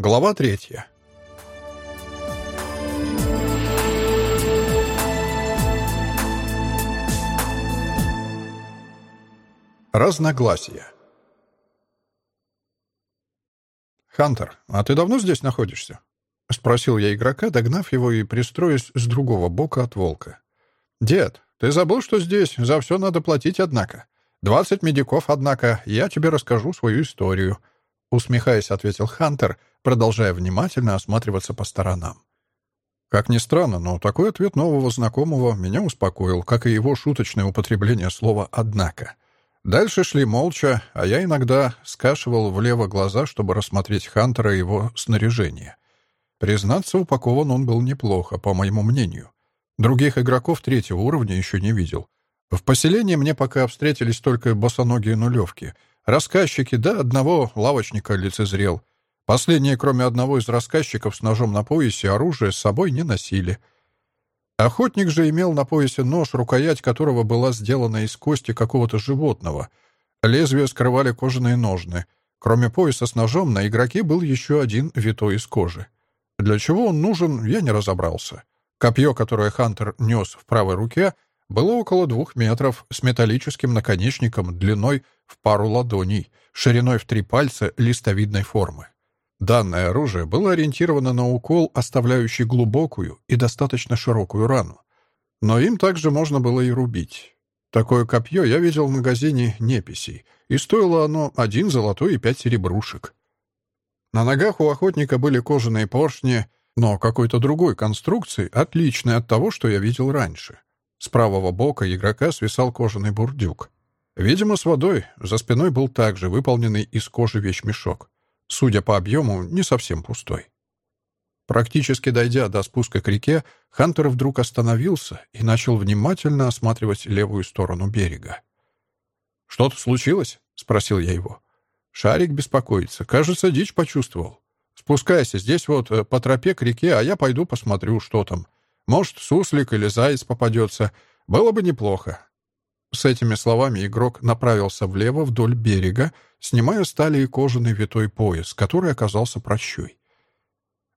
Глава третья. Разногласия. «Хантер, а ты давно здесь находишься?» — спросил я игрока, догнав его и пристроясь с другого бока от волка. «Дед, ты забыл, что здесь за все надо платить, однако? Двадцать медиков, однако, я тебе расскажу свою историю», — усмехаясь, ответил Хантер, продолжая внимательно осматриваться по сторонам. Как ни странно, но такой ответ нового знакомого меня успокоил, как и его шуточное употребление слова «однако». Дальше шли молча, а я иногда скашивал влево глаза, чтобы рассмотреть Хантера и его снаряжение. Признаться, упакован он был неплохо, по моему мнению. Других игроков третьего уровня еще не видел. В поселении мне пока встретились только босоногие нулевки. Рассказчики, да одного лавочника лицезрел. Последние, кроме одного из рассказчиков с ножом на поясе, оружие с собой не носили — Охотник же имел на поясе нож, рукоять которого была сделана из кости какого-то животного. Лезвие скрывали кожаные ножны. Кроме пояса с ножом, на игроке был еще один витой из кожи. Для чего он нужен, я не разобрался. Копье, которое Хантер нес в правой руке, было около двух метров, с металлическим наконечником длиной в пару ладоней, шириной в три пальца листовидной формы. Данное оружие было ориентировано на укол, оставляющий глубокую и достаточно широкую рану. Но им также можно было и рубить. Такое копье я видел в магазине неписей, и стоило оно один золотой и пять серебрушек. На ногах у охотника были кожаные поршни, но какой-то другой конструкции, отличной от того, что я видел раньше. С правого бока игрока свисал кожаный бурдюк. Видимо, с водой, за спиной был также выполненный из кожи вещмешок судя по объему, не совсем пустой. Практически дойдя до спуска к реке, Хантер вдруг остановился и начал внимательно осматривать левую сторону берега. «Что-то случилось?» — спросил я его. Шарик беспокоится. Кажется, дичь почувствовал. Спускайся здесь вот э, по тропе к реке, а я пойду посмотрю, что там. Может, суслик или заяц попадется. Было бы неплохо. С этими словами игрок направился влево вдоль берега, снимая стали и кожаный витой пояс, который оказался прощой.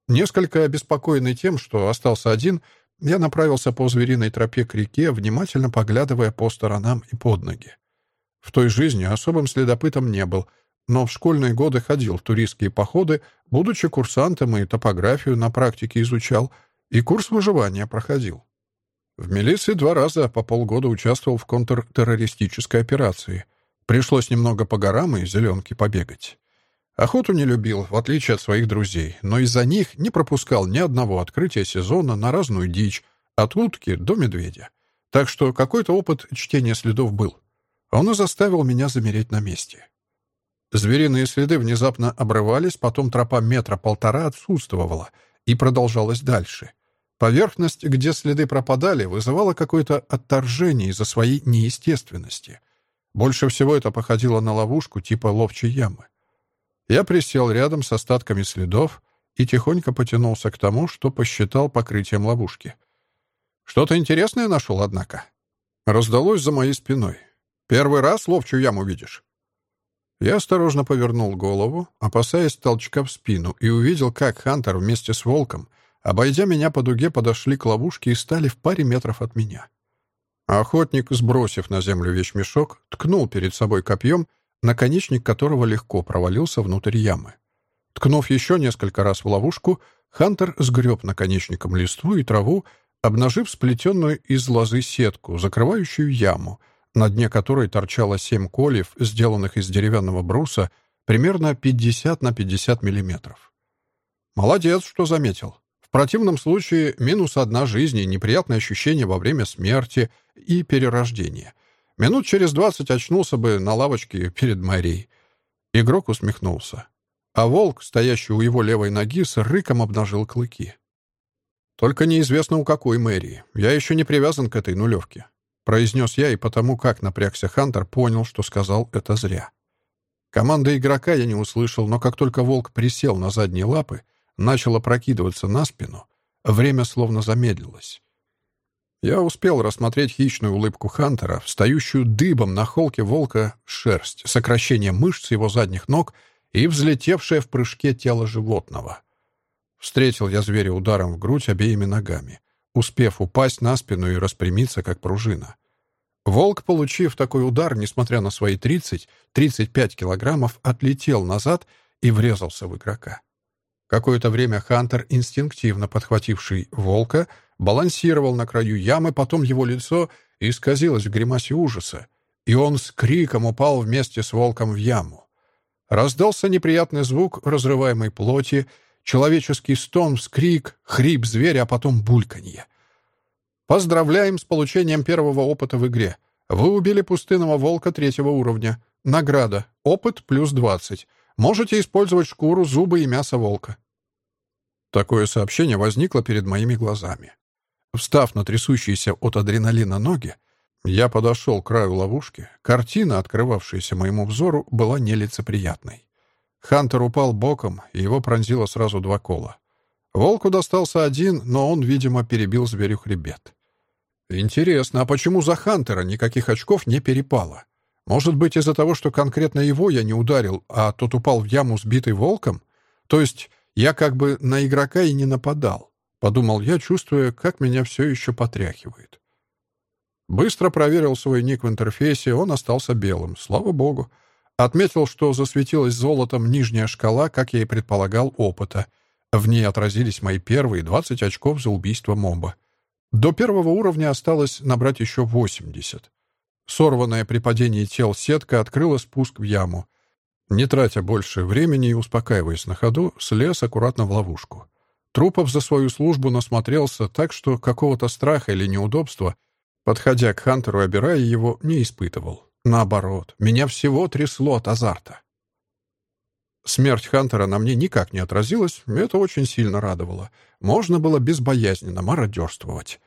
Несколько обеспокоенный тем, что остался один, я направился по звериной тропе к реке, внимательно поглядывая по сторонам и под ноги. В той жизни особым следопытом не был, но в школьные годы ходил в туристские походы, будучи курсантом и топографию на практике изучал, и курс выживания проходил. В милиции два раза по полгода участвовал в контртеррористической операции. Пришлось немного по горам и зеленке побегать. Охоту не любил, в отличие от своих друзей, но из-за них не пропускал ни одного открытия сезона на разную дичь, от утки до медведя. Так что какой-то опыт чтения следов был. Он и заставил меня замереть на месте. Звериные следы внезапно обрывались, потом тропа метра полтора отсутствовала и продолжалась дальше — Поверхность, где следы пропадали, вызывала какое-то отторжение из-за своей неестественности. Больше всего это походило на ловушку типа ловчей ямы. Я присел рядом с остатками следов и тихонько потянулся к тому, что посчитал покрытием ловушки. Что-то интересное нашел, однако. Раздалось за моей спиной. «Первый раз ловчую яму видишь?» Я осторожно повернул голову, опасаясь толчка в спину, и увидел, как Хантер вместе с волком — Обойдя меня по дуге, подошли к ловушке и стали в паре метров от меня. Охотник, сбросив на землю вещмешок, ткнул перед собой копьем, наконечник которого легко провалился внутрь ямы. Ткнув еще несколько раз в ловушку, Хантер сгреб наконечником листву и траву, обнажив сплетенную из лозы сетку, закрывающую яму, на дне которой торчало семь кольев, сделанных из деревянного бруса, примерно 50 на 50 миллиметров. «Молодец, что заметил», противном случае минус одна жизнь и неприятное ощущение во время смерти и перерождения. Минут через двадцать очнулся бы на лавочке перед мэрией. Игрок усмехнулся. А волк, стоящий у его левой ноги, с рыком обнажил клыки. «Только неизвестно, у какой мэрии. Я еще не привязан к этой нулевке», — произнес я, и потому как напрягся Хантер, понял, что сказал это зря. Команда игрока я не услышал, но как только волк присел на задние лапы, начал опрокидываться на спину, время словно замедлилось. Я успел рассмотреть хищную улыбку Хантера, встающую дыбом на холке волка шерсть, сокращение мышц его задних ног и взлетевшее в прыжке тело животного. Встретил я зверя ударом в грудь обеими ногами, успев упасть на спину и распрямиться, как пружина. Волк, получив такой удар, несмотря на свои 30-35 килограммов, отлетел назад и врезался в игрока. Какое-то время Хантер, инстинктивно подхвативший волка, балансировал на краю ямы, потом его лицо исказилось в гримасе ужаса, и он с криком упал вместе с волком в яму. Раздался неприятный звук разрываемой плоти, человеческий стон, вскрик, хрип зверя, а потом бульканье. Поздравляем с получением первого опыта в игре. Вы убили пустынного волка третьего уровня. Награда. Опыт плюс 20. Можете использовать шкуру, зубы и мясо волка. Такое сообщение возникло перед моими глазами. Встав на трясущиеся от адреналина ноги, я подошел к краю ловушки. Картина, открывавшаяся моему взору, была нелицеприятной. Хантер упал боком, и его пронзило сразу два кола. Волку достался один, но он, видимо, перебил зверю хребет. Интересно, а почему за Хантера никаких очков не перепало? Может быть, из-за того, что конкретно его я не ударил, а тот упал в яму, сбитый волком? То есть я как бы на игрока и не нападал. Подумал я, чувствуя, как меня все еще потряхивает. Быстро проверил свой ник в интерфейсе, он остался белым, слава богу. Отметил, что засветилась золотом нижняя шкала, как я и предполагал, опыта. В ней отразились мои первые 20 очков за убийство моба. До первого уровня осталось набрать еще 80. Сорванная при падении тел сетка открыла спуск в яму. Не тратя больше времени и успокаиваясь на ходу, слез аккуратно в ловушку. Трупов за свою службу насмотрелся так, что какого-то страха или неудобства, подходя к Хантеру и обирая его, не испытывал. Наоборот, меня всего трясло от азарта. Смерть Хантера на мне никак не отразилась, это очень сильно радовало. Можно было безбоязненно мародерствовать.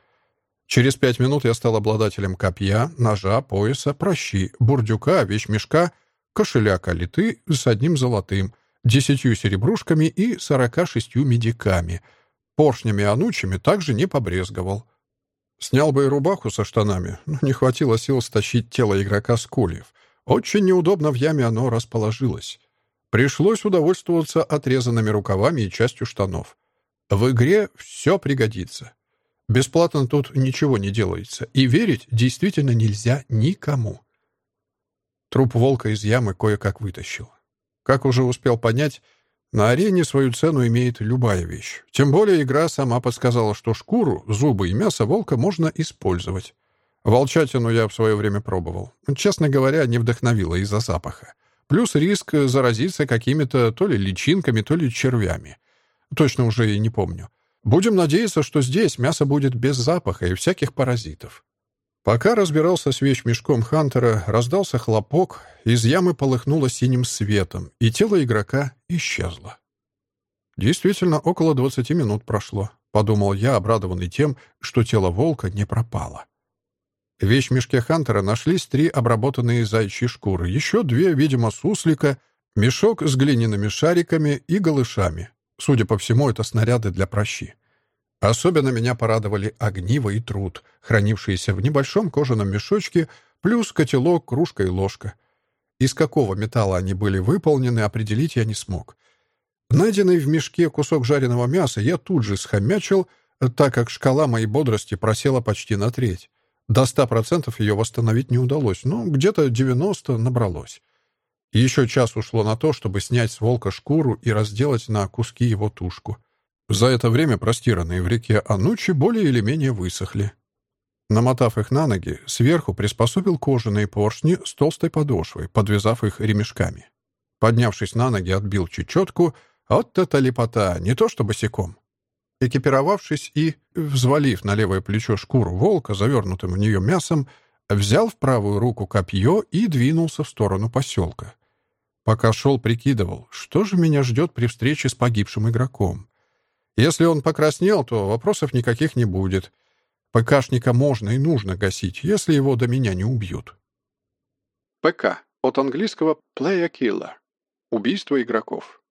Через пять минут я стал обладателем копья, ножа, пояса, прощи, бурдюка, вещмешка, кошеля калиты с одним золотым, десятью серебрушками и сорока шестью медиками. Поршнями анучами также не побрезговал. Снял бы и рубаху со штанами, но не хватило сил стащить тело игрока с кольев. Очень неудобно в яме оно расположилось. Пришлось удовольствоваться отрезанными рукавами и частью штанов. В игре все пригодится. Бесплатно тут ничего не делается, и верить действительно нельзя никому. Труп волка из ямы кое-как вытащил. Как уже успел понять, на арене свою цену имеет любая вещь. Тем более игра сама подсказала, что шкуру, зубы и мясо волка можно использовать. Волчатину я в свое время пробовал. Честно говоря, не вдохновило из-за запаха. Плюс риск заразиться какими-то то ли личинками, то ли червями. Точно уже и не помню. Будем надеяться, что здесь мясо будет без запаха и всяких паразитов. Пока разбирался с вещмешком Хантера, раздался хлопок, из ямы полыхнуло синим светом, и тело игрока исчезло. Действительно, около 20 минут прошло, подумал я, обрадованный тем, что тело волка не пропало. В вещмешке Хантера нашлись три обработанные зайчьи шкуры, еще две, видимо, суслика, мешок с глиняными шариками и голышами. Судя по всему, это снаряды для прощи. Особенно меня порадовали огниво и труд, хранившиеся в небольшом кожаном мешочке, плюс котелок, кружка и ложка. Из какого металла они были выполнены, определить я не смог. Найденный в мешке кусок жареного мяса я тут же схомячил, так как шкала моей бодрости просела почти на треть. До ста процентов ее восстановить не удалось, но где-то девяносто набралось. Еще час ушло на то, чтобы снять с волка шкуру и разделать на куски его тушку. За это время простиранные в реке Анучи более или менее высохли. Намотав их на ноги, сверху приспособил кожаные поршни с толстой подошвой, подвязав их ремешками. Поднявшись на ноги, отбил чечетку. Вот это лепота, не то что босиком. Экипировавшись и, взвалив на левое плечо шкуру волка, завернутым в нее мясом, взял в правую руку копье и двинулся в сторону поселка. Пока шел, прикидывал, что же меня ждет при встрече с погибшим игроком. Если он покраснел, то вопросов никаких не будет. ПКшника можно и нужно гасить, если его до меня не убьют. ПК. От английского «play a killer». Убийство игроков.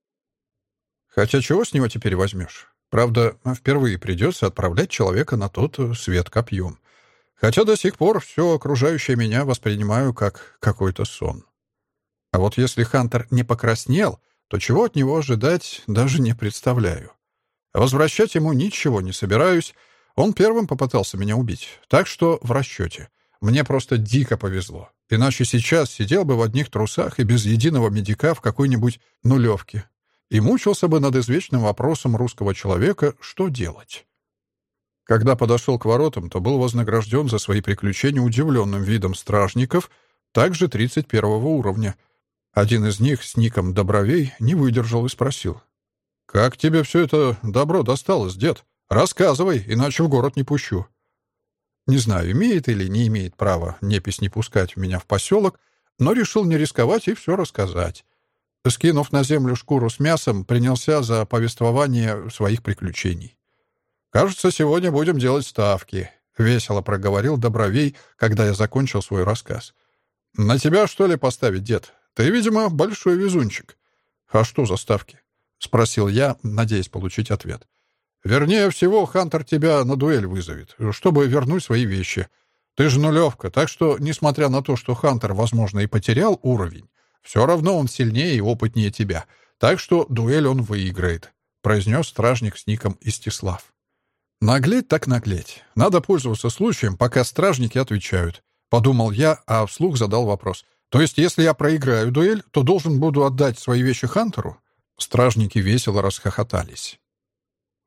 Хотя чего с него теперь возьмешь? Правда, впервые придется отправлять человека на тот свет копьем. Хотя до сих пор все окружающее меня воспринимаю как какой-то сон. А вот если Хантер не покраснел, то чего от него ожидать даже не представляю. Возвращать ему ничего не собираюсь. Он первым попытался меня убить, так что в расчете. Мне просто дико повезло. Иначе сейчас сидел бы в одних трусах и без единого медика в какой-нибудь нулевке и мучился бы над извечным вопросом русского человека, что делать. Когда подошел к воротам, то был вознагражден за свои приключения удивленным видом стражников, также 31 уровня. Один из них с ником Добровей не выдержал и спросил. «Как тебе все это добро досталось, дед? Рассказывай, иначе в город не пущу». Не знаю, имеет или не имеет права непись не пускать меня в поселок, но решил не рисковать и все рассказать. Скинув на землю шкуру с мясом, принялся за повествование своих приключений. «Кажется, сегодня будем делать ставки», — весело проговорил Добровей, когда я закончил свой рассказ. «На тебя, что ли, поставить, дед? Ты, видимо, большой везунчик». «А что за ставки?» — спросил я, надеясь получить ответ. Вернее всего, Хантер тебя на дуэль вызовет, чтобы вернуть свои вещи. Ты же нулевка, так что, несмотря на то, что Хантер, возможно, и потерял уровень, все равно он сильнее и опытнее тебя. Так что дуэль он выиграет», — произнес стражник с ником Истислав. «Наглеть так наглеть. Надо пользоваться случаем, пока стражники отвечают», — подумал я, а вслух задал вопрос. «То есть, если я проиграю дуэль, то должен буду отдать свои вещи Хантеру?» Стражники весело расхохотались.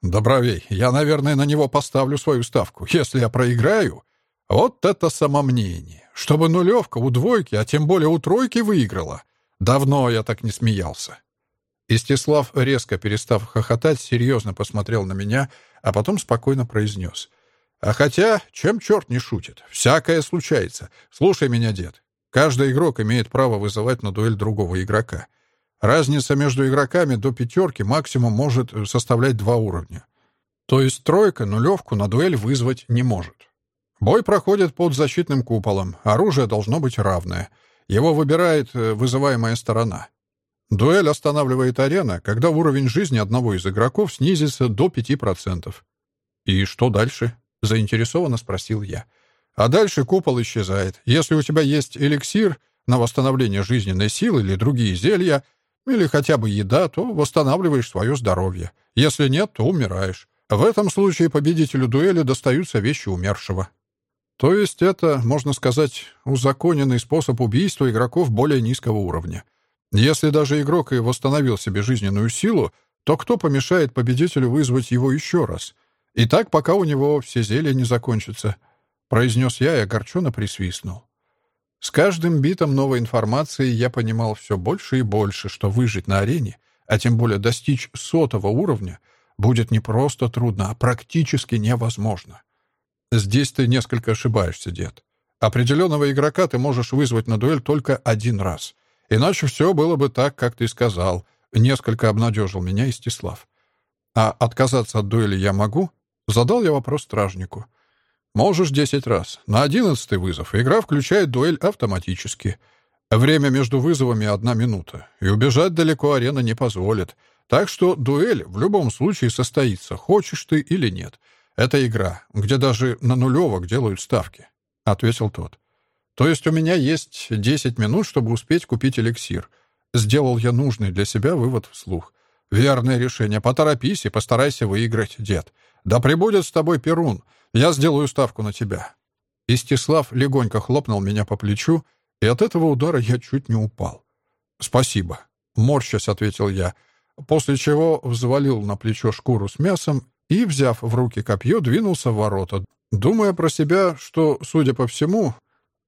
«Добровей, я, наверное, на него поставлю свою ставку. Если я проиграю, вот это самомнение. Чтобы нулевка у двойки, а тем более у тройки выиграла. Давно я так не смеялся». Истислав, резко перестав хохотать, серьезно посмотрел на меня, а потом спокойно произнес. «А хотя, чем черт не шутит? Всякое случается. Слушай меня, дед. Каждый игрок имеет право вызывать на дуэль другого игрока. Разница между игроками до пятерки максимум может составлять два уровня. То есть тройка нулевку на дуэль вызвать не может. Бой проходит под защитным куполом, оружие должно быть равное. Его выбирает э, вызываемая сторона. Дуэль останавливает арена, когда уровень жизни одного из игроков снизится до 5%. «И что дальше?» — заинтересованно спросил я. «А дальше купол исчезает. Если у тебя есть эликсир на восстановление жизненной силы или другие зелья, или хотя бы еда, то восстанавливаешь свое здоровье. Если нет, то умираешь. В этом случае победителю дуэли достаются вещи умершего. То есть это, можно сказать, узаконенный способ убийства игроков более низкого уровня. Если даже игрок и восстановил себе жизненную силу, то кто помешает победителю вызвать его еще раз? И так, пока у него все зелья не закончатся, — произнес я и огорченно присвистнул. С каждым битом новой информации я понимал все больше и больше, что выжить на арене, а тем более достичь сотого уровня, будет не просто трудно, а практически невозможно. Здесь ты несколько ошибаешься, дед. Определенного игрока ты можешь вызвать на дуэль только один раз. Иначе все было бы так, как ты сказал. Несколько обнадежил меня Истислав. А отказаться от дуэли я могу? Задал я вопрос стражнику. Можешь десять раз. На одиннадцатый вызов игра включает дуэль автоматически. Время между вызовами — одна минута. И убежать далеко арена не позволит. Так что дуэль в любом случае состоится, хочешь ты или нет. Это игра, где даже на нулевок делают ставки», — ответил тот. «То есть у меня есть десять минут, чтобы успеть купить эликсир. Сделал я нужный для себя вывод вслух. Верное решение. Поторопись и постарайся выиграть, дед. Да прибудет с тобой Перун. Я сделаю ставку на тебя». Истислав легонько хлопнул меня по плечу, и от этого удара я чуть не упал. «Спасибо», — морщась ответил я, после чего взвалил на плечо шкуру с мясом и, взяв в руки копье, двинулся в ворота, думая про себя, что, судя по всему,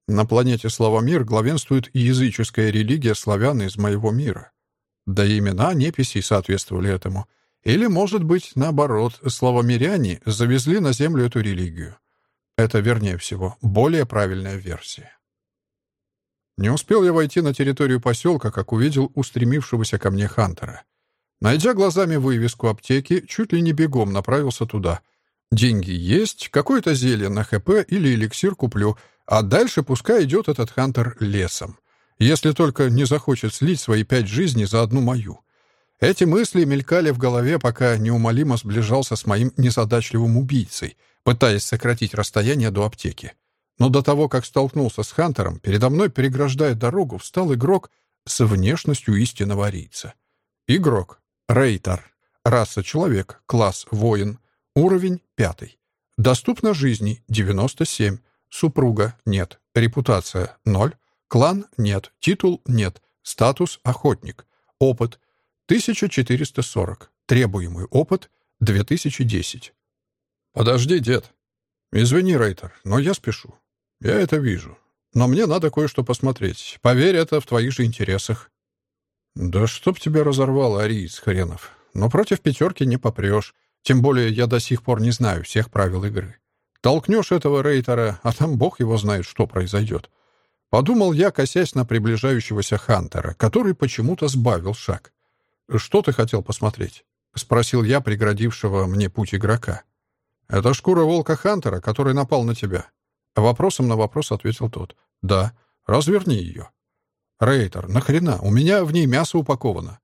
на планете Славомир главенствует языческая религия славян из моего мира. Да и имена неписей соответствовали этому — или, может быть, наоборот, славомиряне завезли на землю эту религию. Это, вернее всего, более правильная версия. Не успел я войти на территорию поселка, как увидел устремившегося ко мне Хантера. Найдя глазами вывеску аптеки, чуть ли не бегом направился туда. Деньги есть, какое-то зелье на ХП или эликсир куплю, а дальше пускай идет этот Хантер лесом. Если только не захочет слить свои пять жизней за одну мою. Эти мысли мелькали в голове, пока неумолимо сближался с моим незадачливым убийцей, пытаясь сократить расстояние до аптеки. Но до того, как столкнулся с Хантером, передо мной, переграждая дорогу, встал игрок с внешностью истинного арийца. Игрок. Рейтер. Раса человек. Класс воин. Уровень пятый. Доступно жизни 97. Супруга нет. Репутация 0. Клан нет. Титул нет. Статус охотник. Опыт 1440. Требуемый опыт 2010. Подожди, дед. Извини, Рейтер, но я спешу. Я это вижу. Но мне надо кое-что посмотреть. Поверь, это в твоих же интересах. Да чтоб тебя разорвало, ариец хренов. Но против пятерки не попрешь. Тем более я до сих пор не знаю всех правил игры. Толкнешь этого рейтера, а там бог его знает, что произойдет. Подумал я, косясь на приближающегося Хантера, который почему-то сбавил шаг. «Что ты хотел посмотреть?» — спросил я преградившего мне путь игрока. «Это шкура волка Хантера, который напал на тебя». Вопросом на вопрос ответил тот. «Да. Разверни ее». «Рейтер, нахрена? У меня в ней мясо упаковано.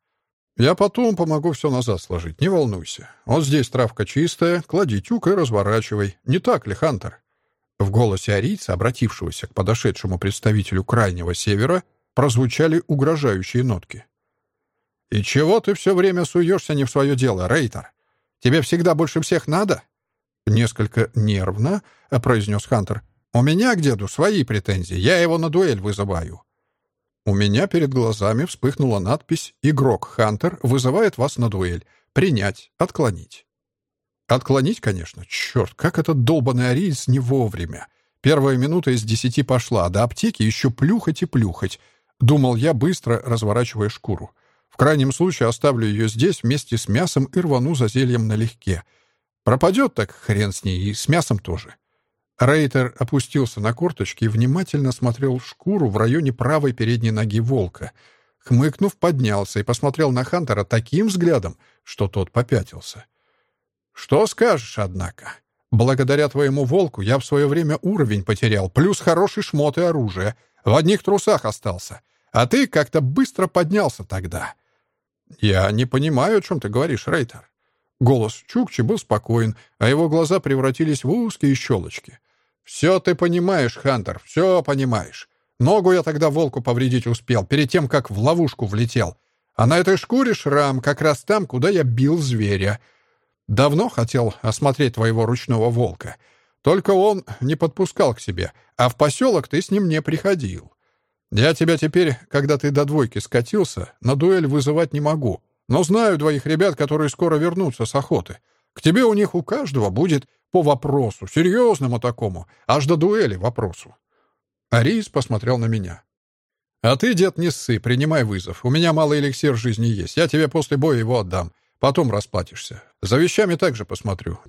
Я потом помогу все назад сложить, не волнуйся. Вот здесь травка чистая, клади тюк и разворачивай. Не так ли, Хантер?» В голосе арийца, обратившегося к подошедшему представителю Крайнего Севера, прозвучали угрожающие нотки. «И чего ты все время суешься не в свое дело, Рейтер? Тебе всегда больше всех надо?» Несколько нервно произнес Хантер. «У меня к деду свои претензии, я его на дуэль вызываю». У меня перед глазами вспыхнула надпись «Игрок Хантер вызывает вас на дуэль. Принять. Отклонить». Отклонить, конечно. Черт, как этот долбанный ариец не вовремя. Первая минута из десяти пошла, а до аптеки еще плюхать и плюхать. Думал я, быстро разворачивая шкуру. В крайнем случае оставлю ее здесь вместе с мясом и рвану за зельем налегке. Пропадет так хрен с ней, и с мясом тоже. Рейтер опустился на корточки и внимательно смотрел шкуру в районе правой передней ноги волка. Хмыкнув, поднялся и посмотрел на Хантера таким взглядом, что тот попятился. «Что скажешь, однако? Благодаря твоему волку я в свое время уровень потерял, плюс хороший шмот и оружие. В одних трусах остался. А ты как-то быстро поднялся тогда». «Я не понимаю, о чем ты говоришь, Рейтер». Голос Чукчи был спокоен, а его глаза превратились в узкие щелочки. «Все ты понимаешь, Хантер, все понимаешь. Ногу я тогда волку повредить успел, перед тем, как в ловушку влетел. А на этой шкуре шрам как раз там, куда я бил зверя. Давно хотел осмотреть твоего ручного волка. Только он не подпускал к себе, а в поселок ты с ним не приходил. Я тебя теперь, когда ты до двойки скатился, на дуэль вызывать не могу, но знаю двоих ребят, которые скоро вернутся с охоты. К тебе у них у каждого будет по вопросу, серьезному такому, аж до дуэли вопросу. Арис посмотрел на меня. «А ты, дед, не ссы, принимай вызов. У меня малый эликсир жизни есть. Я тебе после боя его отдам. Потом расплатишься. За вещами также посмотрю.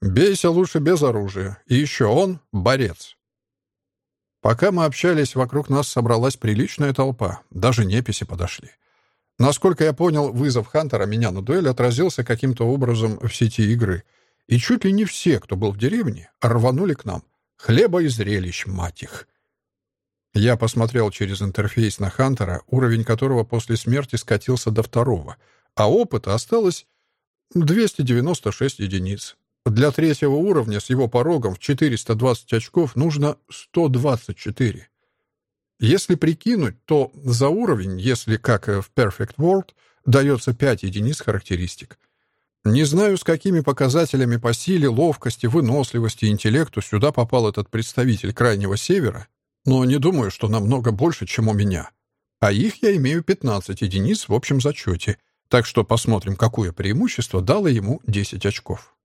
Бейся лучше без оружия. И еще он — борец». Пока мы общались, вокруг нас собралась приличная толпа. Даже неписи подошли. Насколько я понял, вызов Хантера меня на дуэль отразился каким-то образом в сети игры — и чуть ли не все, кто был в деревне, рванули к нам. Хлеба и зрелищ, мать их. Я посмотрел через интерфейс на Хантера, уровень которого после смерти скатился до второго, а опыта осталось 296 единиц. Для третьего уровня с его порогом в 420 очков нужно 124. Если прикинуть, то за уровень, если как в Perfect World, дается 5 единиц характеристик. Не знаю, с какими показателями по силе, ловкости, выносливости интеллекту сюда попал этот представитель Крайнего Севера, но не думаю, что намного больше, чем у меня. А их я имею 15 единиц в общем зачете, так что посмотрим, какое преимущество дало ему 10 очков.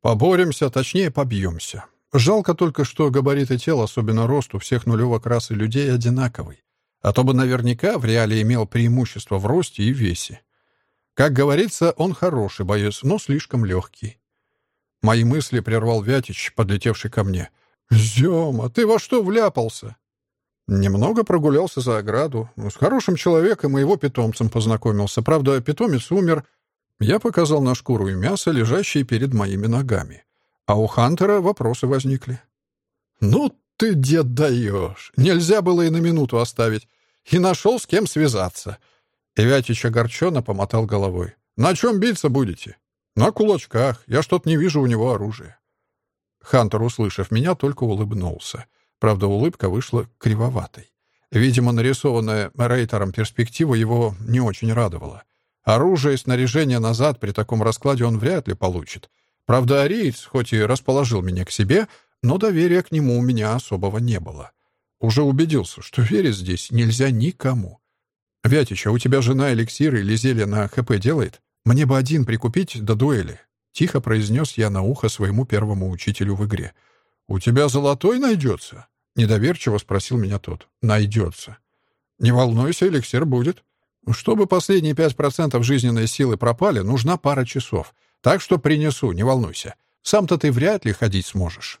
Поборемся, точнее, побьемся. Жалко только, что габариты тела, особенно рост у всех нулевок расы людей, одинаковый. А то бы наверняка в реале имел преимущество в росте и весе. Как говорится, он хороший боец, но слишком легкий. Мои мысли прервал Вятич, подлетевший ко мне. «Зема, ты во что вляпался?» Немного прогулялся за ограду. С хорошим человеком и его питомцем познакомился. Правда, питомец умер. Я показал на шкуру и мясо, лежащие перед моими ногами. А у Хантера вопросы возникли. «Ну ты, дед, даешь! Нельзя было и на минуту оставить. И нашел, с кем связаться. Ивятич огорченно помотал головой. «На чем биться будете?» «На кулачках. Я что-то не вижу у него оружия». Хантер, услышав меня, только улыбнулся. Правда, улыбка вышла кривоватой. Видимо, нарисованная Рейтером перспектива его не очень радовала. Оружие и снаряжение назад при таком раскладе он вряд ли получит. Правда, ариец, хоть и расположил меня к себе, но доверия к нему у меня особого не было. Уже убедился, что верить здесь нельзя никому. «Вятич, а у тебя жена эликсиры или зелье на ХП делает? Мне бы один прикупить до дуэли». Тихо произнес я на ухо своему первому учителю в игре. «У тебя золотой найдется?» Недоверчиво спросил меня тот. «Найдется». «Не волнуйся, эликсир будет. Чтобы последние пять процентов жизненной силы пропали, нужна пара часов. Так что принесу, не волнуйся. Сам-то ты вряд ли ходить сможешь».